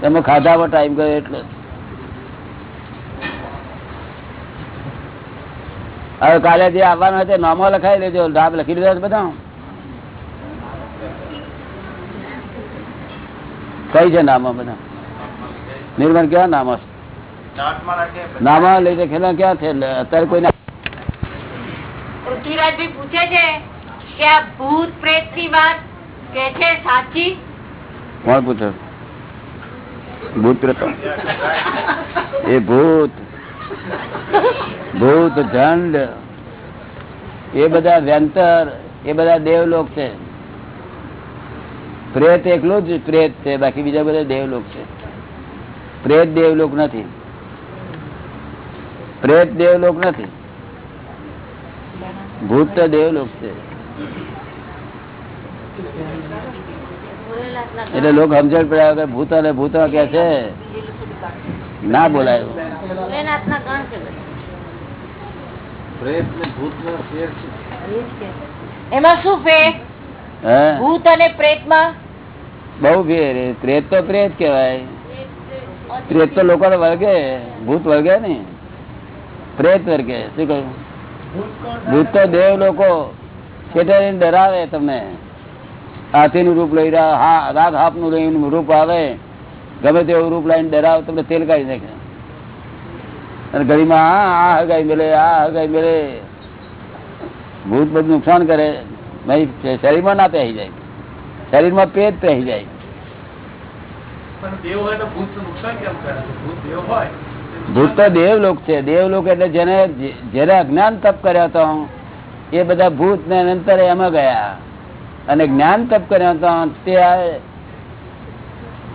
તમે ખાધામાં ટાઈમ ગયો એટલો. હવે કાલે જે આવવાનું તે નામો લખાઈ લેજો ડાબ લખી દીધા બધા કઈ છે નામો બધા? નિર્મળ ક્યાં નામો છે? નામો લઈ જાય ક્યાં છે? અત્યારે કોઈ પૃથ્વીરાજભાઈ પૂછે છે. કે આ ભૂત પ્રેતની વાત કે છે સાચી? કોણ પૂછે ભૂત પ્રેત. એ ભૂત. ભૂત ઝંડ એ બધા વ્યંતર, એ બધા દેવલોક છે. પ્રેત એકલું જ પ્રેત છે, બાકી બીજા બધા દેવલોક છે. પ્રેત દેવલોક નથી. પ્રેત દેવલોક નથી. ભૂત દેવલોક છે. એટલે લોકો સમજણ પડ્યા વગર ભૂત અને ભૂતો કે છે? ના બોલાય. એમાં શું ફેર? ભૂત અને પ્રેતમાં બહુ ફેર. પ્રેત તો પ્રેત કેવાય પ્રેત તો લોકો વળગે. ભૂત વળગે ને પ્રેત વર્ગે શું કહ્યું? ભૂત તો દેવ લોકો છેતરીને ડરાવે તમને. હાથી નું રૂપ લઈ રહ્યા હા રાગ હાપનું લઈને રૂપ આવે. ગમે તેવું રૂપ લઈને ડરાવે તમને તેલ કાઢી નાખે. અને ઘડીમાં હા આ હગાઈ મેલે આ હગાઈ મેલે. ભૂત બધું નુકસાન કરે. નહીં શરીરમાં ના પહેરી જાય. શરીરમાં પેટ પહેરી જાય. ભૂત તો દેવલોક છે. દેવલોક એટલે જેને જેને અજ્ઞાન તપ કર્યા હતો એ બધા ભૂત ને અંતરે એમાં ગયા. અને જ્ઞાન તપ કર્યો હતો તે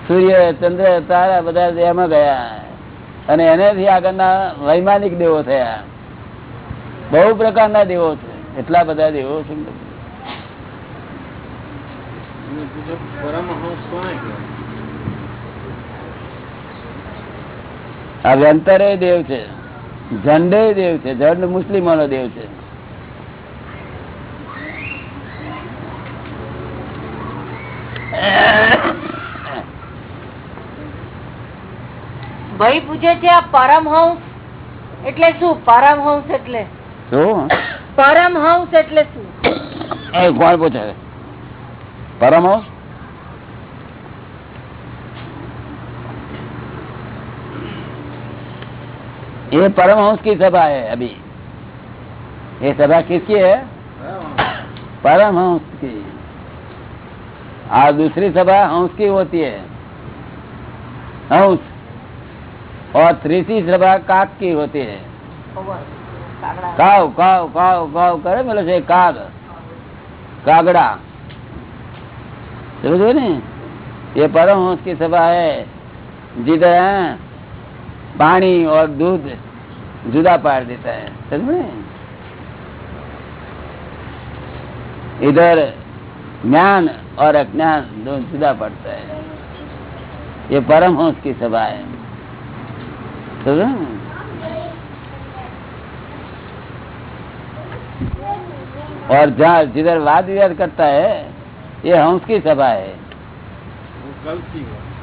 સૂર્ય, ચંદ્ર, તારા બધા એમાં ગયા. અને એનાથી આગળના વૈમાનિક દેવો થયા. બહુ પ્રકારના દેવો છે. એટલા બધા દેવો છે. આ વ્યંતરે દેવ છે. ઝંડે દેવ છે. ઝંડ મુસ્લિમો નો દેવ છે. ભાઈ પૂછે છે આ પરમહંસ એટલે શું પરમહંસ એટલે શું પરમહંસ એટલે શું એ કોણ પૂછે છે? પરમહંસ ये परमहंस की सभा है अभी ये सभा किसकी है परमहंस की और दूसरी सभा हंस की होती है। हंस। और तीसरी सभा काक की होती है। काव काव काव काव करे बोले से काग। कागड़ा। समझो ने ये परमहंस की सभा है। जिधर है, पानी और दूध जुदा पार देता है। समझ इधर ज्ञान और अज्ञान दोनों जुदा पड़ता है। ये परमहंस की सभा है। ने? और जहाँ जिधर वाद विवाद करता है ये हंस की सभा है।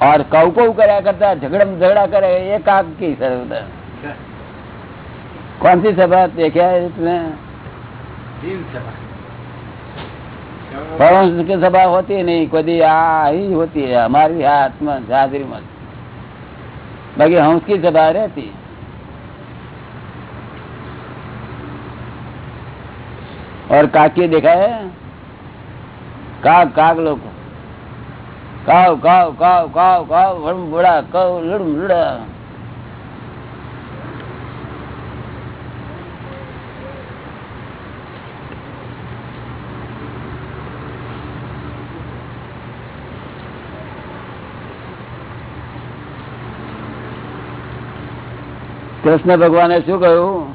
और कऊ कऊ कराया करता है झगड़ा झगड़ा करे ये काग की सभा कौन सी सभा? देखा है इसमें? परमहंस की सभा होती नहीं कभी आ ही होती है, हमारी हाथ में हाजिरी में बाकी हंस की सभा रहती और काकी देखा है? काग काग लोग। काव काव काव काव काव बड़ा कव लड़म लड़ा કૃષ્ણ ભગવાને શું કહ્યું?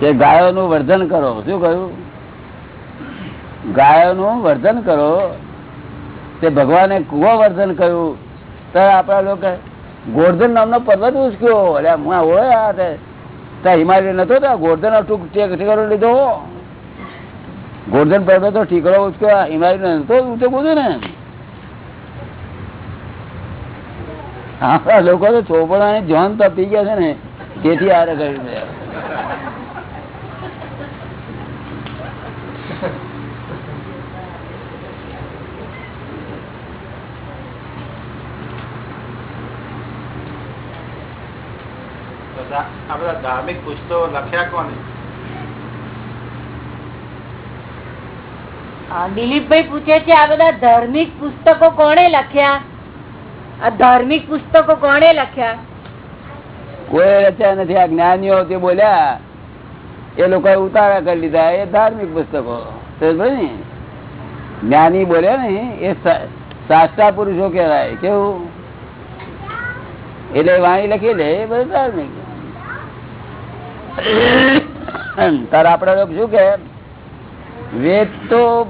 કે ગાયોનું વર્ધન કરો. શું કહ્યું? ગાયોનું વર્ધન કરો. તે ભગવાને કુવો વર્ધન કર્યું. તો આપણા લોકો ગોર્ધન નામનો પર્વત ઉચક્યો અલ્યા હું ઓળ્યા ત્યાં હિમાલય નતો ત્યાં ગોર્ધન ટેકરો લીધો. ગોર્ધન પર્વત ઠીકડો ઠીકરો ઉચકો હિમાલય તો ઊંચો કૂદે ને? આપણા લોકો તો ચોપડા જોન તપી ગયા છે ને તેથી આ બધા ધાર્મિક પુસ્તકો લખ્યા કોને? આ દિલીપભાઈ પૂછે છે આ બધા ધાર્મિક પુસ્તકો કોણે લખ્યા? ધાર્મિક પુસ્તકો કોને લખ્યા? કોઈ રચ્યા નથી. આ જ્ઞાનીઓ તે બોલ્યા, એ લોકો ઉતારા કરી લીધા. એ ધાર્મિક પુસ્તકો. જ્ઞાની બોલ્યા ને, એ સા- સાચા પુરુષો કહેવાય. કેવું? એટલે વાણી લખી લે, એ બધું ધાર્મિક. તાર આપડા લોકો શું કે? વેદ તો